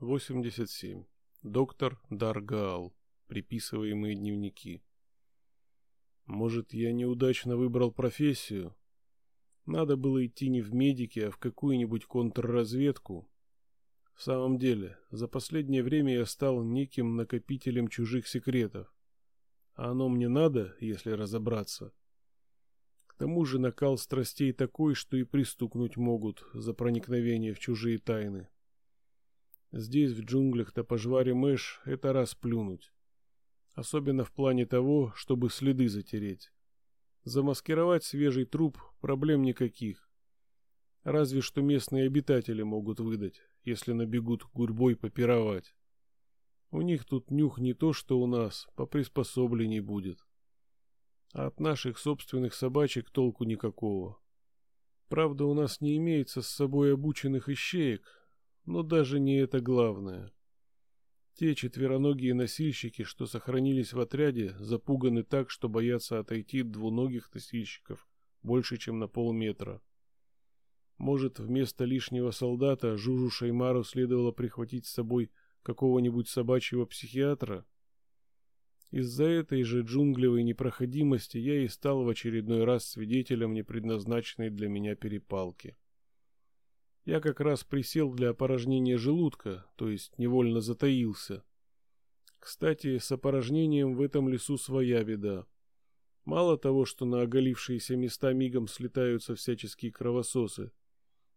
87. Доктор Даргаал. Приписываемые дневники. Может, я неудачно выбрал профессию? Надо было идти не в медики, а в какую-нибудь контрразведку. В самом деле, за последнее время я стал неким накопителем чужих секретов. А оно мне надо, если разобраться. К тому же накал страстей такой, что и пристукнуть могут за проникновение в чужие тайны. Здесь, в джунглях-то пожваре Мэш, это раз плюнуть. Особенно в плане того, чтобы следы затереть. Замаскировать свежий труп проблем никаких. Разве что местные обитатели могут выдать, если набегут гурьбой попировать. У них тут нюх не то, что у нас, по приспособлений будет. А от наших собственных собачек толку никакого. Правда, у нас не имеется с собой обученных ищеек, но даже не это главное. Те четвероногие носильщики, что сохранились в отряде, запуганы так, что боятся отойти от двуногих носильщиков больше, чем на полметра. Может, вместо лишнего солдата Жужу Шаймару следовало прихватить с собой какого-нибудь собачьего психиатра? Из-за этой же джунглевой непроходимости я и стал в очередной раз свидетелем непредназначенной для меня перепалки. Я как раз присел для опорожнения желудка, то есть невольно затаился. Кстати, с опорожнением в этом лесу своя беда. Мало того, что на оголившиеся места мигом слетаются всяческие кровососы,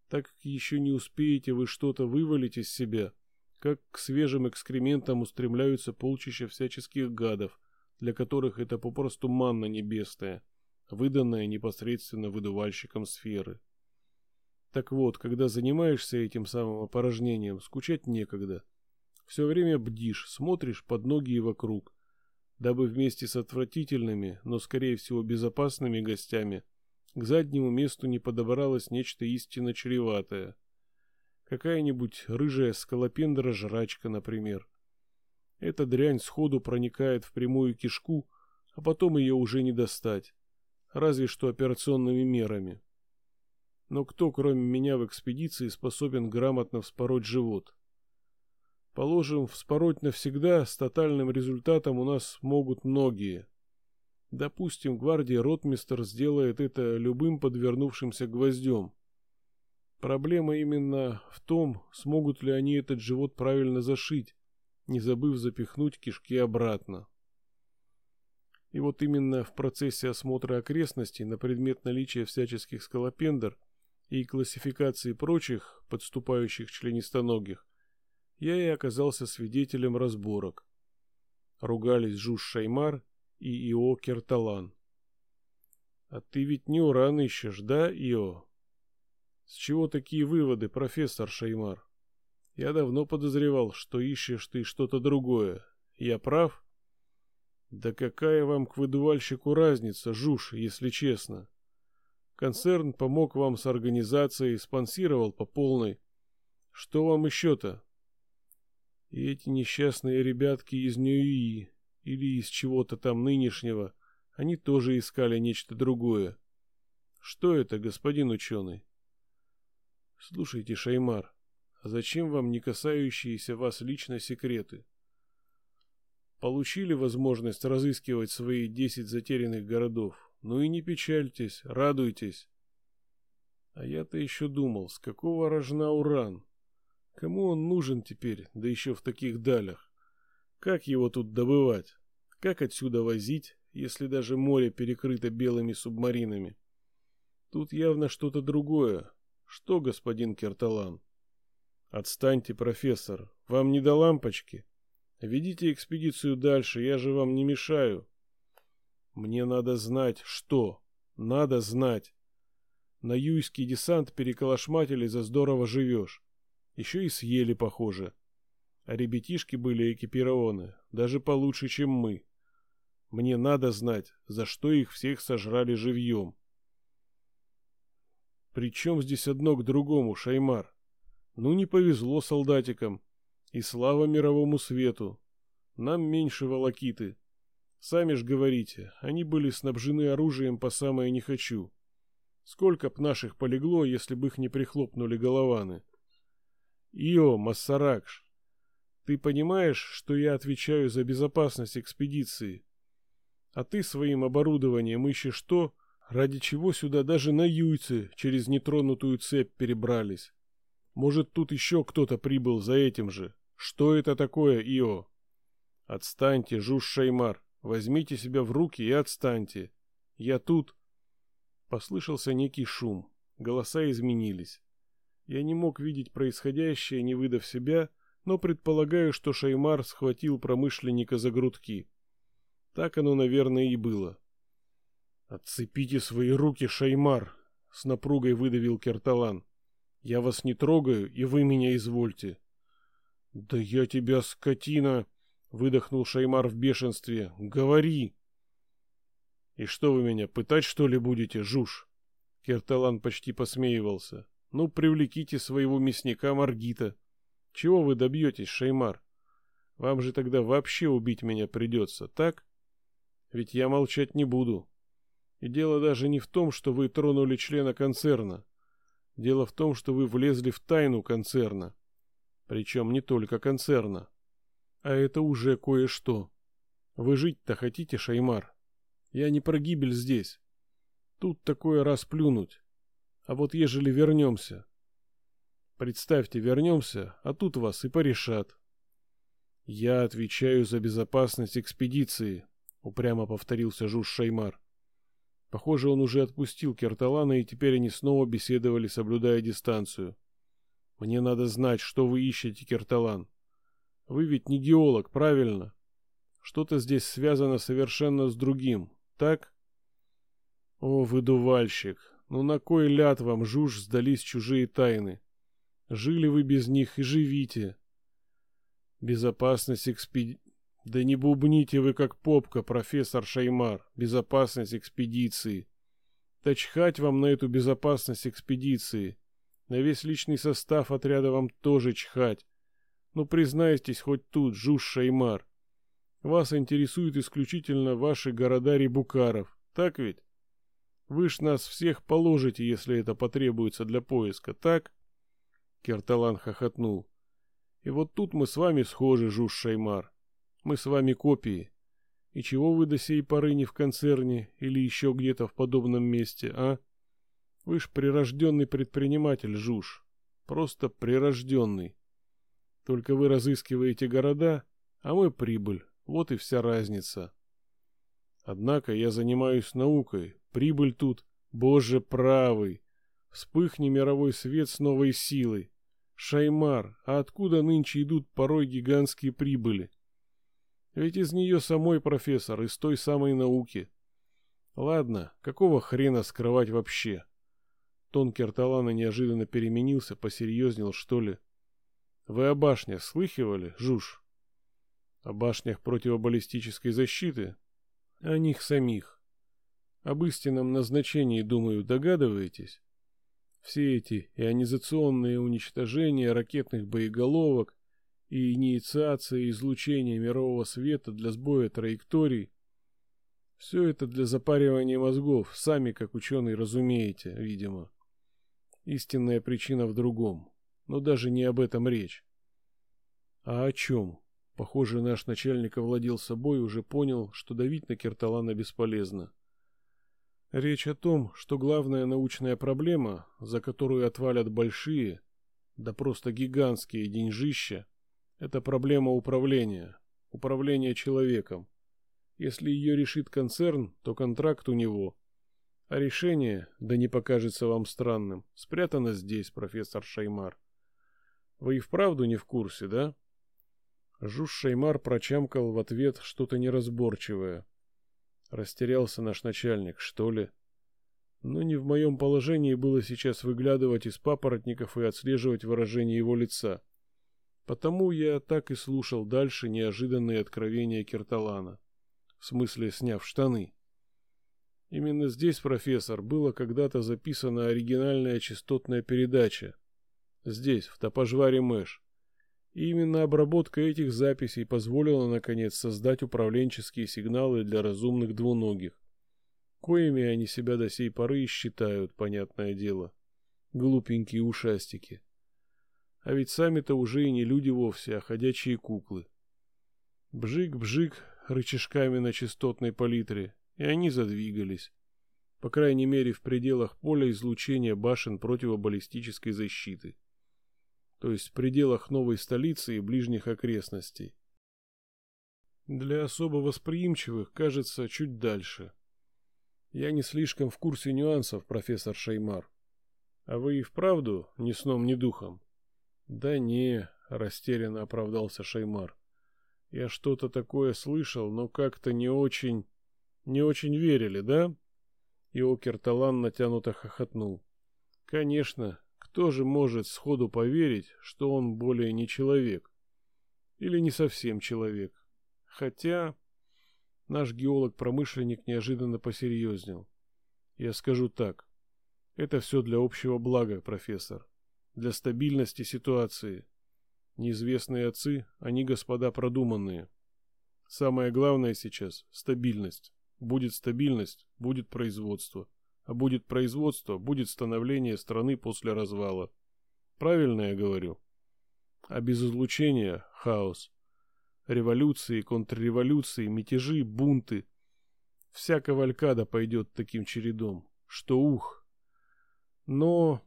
так как еще не успеете вы что-то вывалить из себя, как к свежим экскрементам устремляются полчища всяческих гадов, для которых это попросту манна небесная, выданная непосредственно выдувальщиком сферы. Так вот, когда занимаешься этим самым опорожнением, скучать некогда. Все время бдишь, смотришь под ноги и вокруг, дабы вместе с отвратительными, но скорее всего безопасными гостями к заднему месту не подобралось нечто истинно чреватое. Какая-нибудь рыжая скалопендра-жрачка, например. Эта дрянь сходу проникает в прямую кишку, а потом ее уже не достать, разве что операционными мерами. Но кто, кроме меня в экспедиции, способен грамотно вспороть живот? Положим, вспороть навсегда с тотальным результатом у нас могут многие. Допустим, гвардия ротмистер сделает это любым подвернувшимся гвоздем. Проблема именно в том, смогут ли они этот живот правильно зашить, не забыв запихнуть кишки обратно. И вот именно в процессе осмотра окрестностей на предмет наличия всяческих скалопендр и классификации прочих подступающих членистоногих, я и оказался свидетелем разборок. Ругались Жуж Шаймар и Ио Керталан. «А ты ведь не уран ищешь, да, Ио?» «С чего такие выводы, профессор Шаймар?» «Я давно подозревал, что ищешь ты что-то другое. Я прав?» «Да какая вам к выдувальщику разница, Жуж, если честно?» Концерн помог вам с организацией, спонсировал по полной. Что вам еще-то? И эти несчастные ребятки из Ньюи или из чего-то там нынешнего, они тоже искали нечто другое. Что это, господин ученый? Слушайте, Шаймар, а зачем вам не касающиеся вас лично секреты? Получили возможность разыскивать свои десять затерянных городов, ну и не печальтесь, радуйтесь. А я-то еще думал, с какого рожна уран? Кому он нужен теперь, да еще в таких далях? Как его тут добывать? Как отсюда возить, если даже море перекрыто белыми субмаринами? Тут явно что-то другое. Что, господин Керталан? Отстаньте, профессор, вам не до лампочки. Ведите экспедицию дальше, я же вам не мешаю. Мне надо знать, что. Надо знать. На юйский десант переколошматили за здорово живешь. Еще и съели, похоже. А ребятишки были экипированы, даже получше, чем мы. Мне надо знать, за что их всех сожрали живьем. Причем здесь одно к другому, Шаймар? Ну не повезло солдатикам. И слава мировому свету. Нам меньше волокиты. Сами ж говорите, они были снабжены оружием по самое не хочу. Сколько б наших полегло, если бы их не прихлопнули голованы? Ио, Массаракш, Ты понимаешь, что я отвечаю за безопасность экспедиции? А ты своим оборудованием ищешь то, ради чего сюда даже на юйцы через нетронутую цепь перебрались. Может, тут еще кто-то прибыл за этим же. Что это такое, Ио? Отстаньте, Жуж Шаймар. Возьмите себя в руки и отстаньте. Я тут... Послышался некий шум. Голоса изменились. Я не мог видеть происходящее, не выдав себя, но предполагаю, что Шаймар схватил промышленника за грудки. Так оно, наверное, и было. «Отцепите свои руки, Шаймар!» — с напругой выдавил Керталан. «Я вас не трогаю, и вы меня извольте». «Да я тебя, скотина!» — выдохнул Шаймар в бешенстве. «Говори!» «И что вы меня, пытать что ли будете, жуж?» Керталан почти посмеивался. «Ну, привлеките своего мясника Маргита. Чего вы добьетесь, Шаймар? Вам же тогда вообще убить меня придется, так? Ведь я молчать не буду. И дело даже не в том, что вы тронули члена концерна. Дело в том, что вы влезли в тайну концерна. Причем не только концерна. А это уже кое-что. Вы жить-то хотите, Шаймар? Я не про гибель здесь. Тут такое расплюнуть. А вот ежели вернемся... Представьте, вернемся, а тут вас и порешат. Я отвечаю за безопасность экспедиции, упрямо повторился Жуж Шаймар. Похоже, он уже отпустил Керталана, и теперь они снова беседовали, соблюдая дистанцию. Мне надо знать, что вы ищете, Керталан. Вы ведь не геолог, правильно? Что-то здесь связано совершенно с другим, так? О, выдувальщик, ну на кой ляд вам, жуж, сдались чужие тайны? Жили вы без них и живите. Безопасность экспеди... Да не бубните вы, как попка, профессор Шаймар. Безопасность экспедиции. Да вам на эту безопасность экспедиции. На весь личный состав отряда вам тоже чхать. Ну, признайтесь хоть тут, Жуж Шаймар. Вас интересуют исключительно ваши города Рибукаров, так ведь? Вы ж нас всех положите, если это потребуется для поиска, так? Керталан хохотнул. И вот тут мы с вами схожи, Жуж Шаймар. Мы с вами копии. И чего вы до сей поры не в концерне или еще где-то в подобном месте, а? Вы ж прирожденный предприниматель, Жуж. Просто прирожденный. Только вы разыскиваете города, а мы прибыль. Вот и вся разница. Однако я занимаюсь наукой. Прибыль тут, боже правый. Вспыхни мировой свет с новой силой. Шаймар, а откуда нынче идут порой гигантские прибыли? Ведь из нее самой профессор, из той самой науки. Ладно, какого хрена скрывать вообще? Тон Керталана неожиданно переменился, посерьезнел, что ли. Вы о башнях слыхивали, Жуж? О башнях противобаллистической защиты? О них самих. Об истинном назначении, думаю, догадываетесь? Все эти ионизационные уничтожения ракетных боеголовок и инициация излучения мирового света для сбоя траекторий — все это для запаривания мозгов, сами как ученые разумеете, видимо. Истинная причина в другом, но даже не об этом речь. А о чем? Похоже, наш начальник овладел собой и уже понял, что давить на Кирталана бесполезно. Речь о том, что главная научная проблема, за которую отвалят большие, да просто гигантские деньжища, это проблема управления, управления человеком. Если ее решит концерн, то контракт у него. А решение, да не покажется вам странным, спрятано здесь, профессор Шаймар. Вы и вправду не в курсе, да? Жуж Шаймар прочамкал в ответ что-то неразборчивое. Растерялся наш начальник, что ли? Но не в моем положении было сейчас выглядывать из папоротников и отслеживать выражение его лица. Потому я так и слушал дальше неожиданные откровения Кирталана. В смысле, сняв штаны. Именно здесь, профессор, было когда-то записана оригинальная частотная передача. Здесь, в Топожваре Мэш. И именно обработка этих записей позволила, наконец, создать управленческие сигналы для разумных двуногих. Коими они себя до сей поры и считают, понятное дело. Глупенькие ушастики. А ведь сами-то уже и не люди вовсе, а ходячие куклы. Бжик-бжик рычажками на частотной палитре, и они задвигались. По крайней мере, в пределах поля излучения башен противобаллистической защиты. То есть в пределах новой столицы и ближних окрестностей. Для особо восприимчивых, кажется, чуть дальше. Я не слишком в курсе нюансов, профессор Шеймар. А вы и вправду ни сном, ни духом? Да не, растерянно оправдался Шеймар. Я что-то такое слышал, но как-то не очень... Не очень верили, да? И Окерталан натянуто хохотнул. Конечно, кто же может сходу поверить, что он более не человек? Или не совсем человек? Хотя наш геолог-промышленник неожиданно посерьезнел. Я скажу так. Это все для общего блага, профессор. Для стабильности ситуации. Неизвестные отцы, они, господа, продуманные. Самое главное сейчас – стабильность. Будет стабильность, будет производство. А будет производство, будет становление страны после развала. Правильно я говорю? А без излучения – хаос. Революции, контрреволюции, мятежи, бунты. Вся кавалькада пойдет таким чередом, что ух. Но...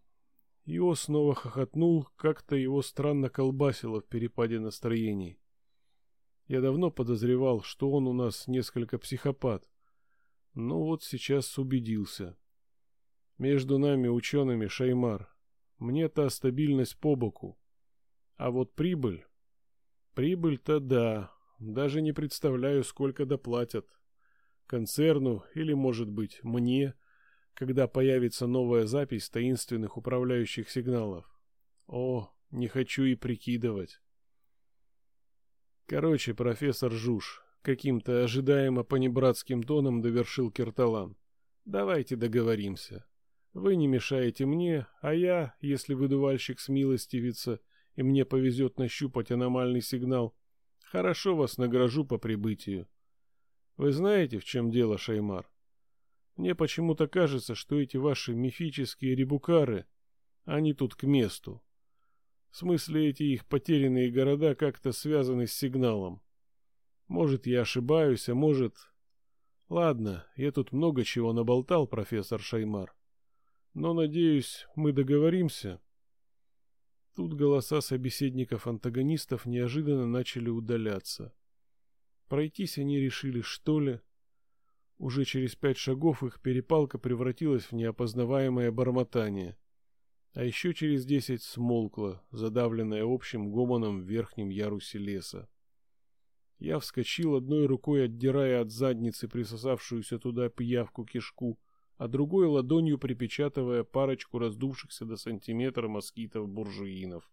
Ио снова хохотнул, как-то его странно колбасило в перепаде настроений. Я давно подозревал, что он у нас несколько психопат. Но вот сейчас убедился. Между нами, учеными, Шаймар. Мне та стабильность по боку. А вот прибыль... Прибыль-то да, даже не представляю, сколько доплатят. Концерну или, может быть, мне, когда появится новая запись таинственных управляющих сигналов. О, не хочу и прикидывать. Короче, профессор Жуж, каким-то ожидаемо понебратским тоном довершил Кирталан. Давайте договоримся. Вы не мешаете мне, а я, если выдувальщик смилостивится, и мне повезет нащупать аномальный сигнал, хорошо вас награжу по прибытию. Вы знаете, в чем дело, Шаймар? Мне почему-то кажется, что эти ваши мифические ребукары, они тут к месту. В смысле, эти их потерянные города как-то связаны с сигналом. Может, я ошибаюсь, а может... Ладно, я тут много чего наболтал, профессор Шаймар. Но, надеюсь, мы договоримся. Тут голоса собеседников-антагонистов неожиданно начали удаляться. Пройтись они решили, что ли? Уже через пять шагов их перепалка превратилась в неопознаваемое бормотание. А еще через десять смолкла, задавленная общим гомоном в верхнем ярусе леса. Я вскочил одной рукой, отдирая от задницы присосавшуюся туда пиявку-кишку, а другой ладонью припечатывая парочку раздувшихся до сантиметра москитов-буржуинов.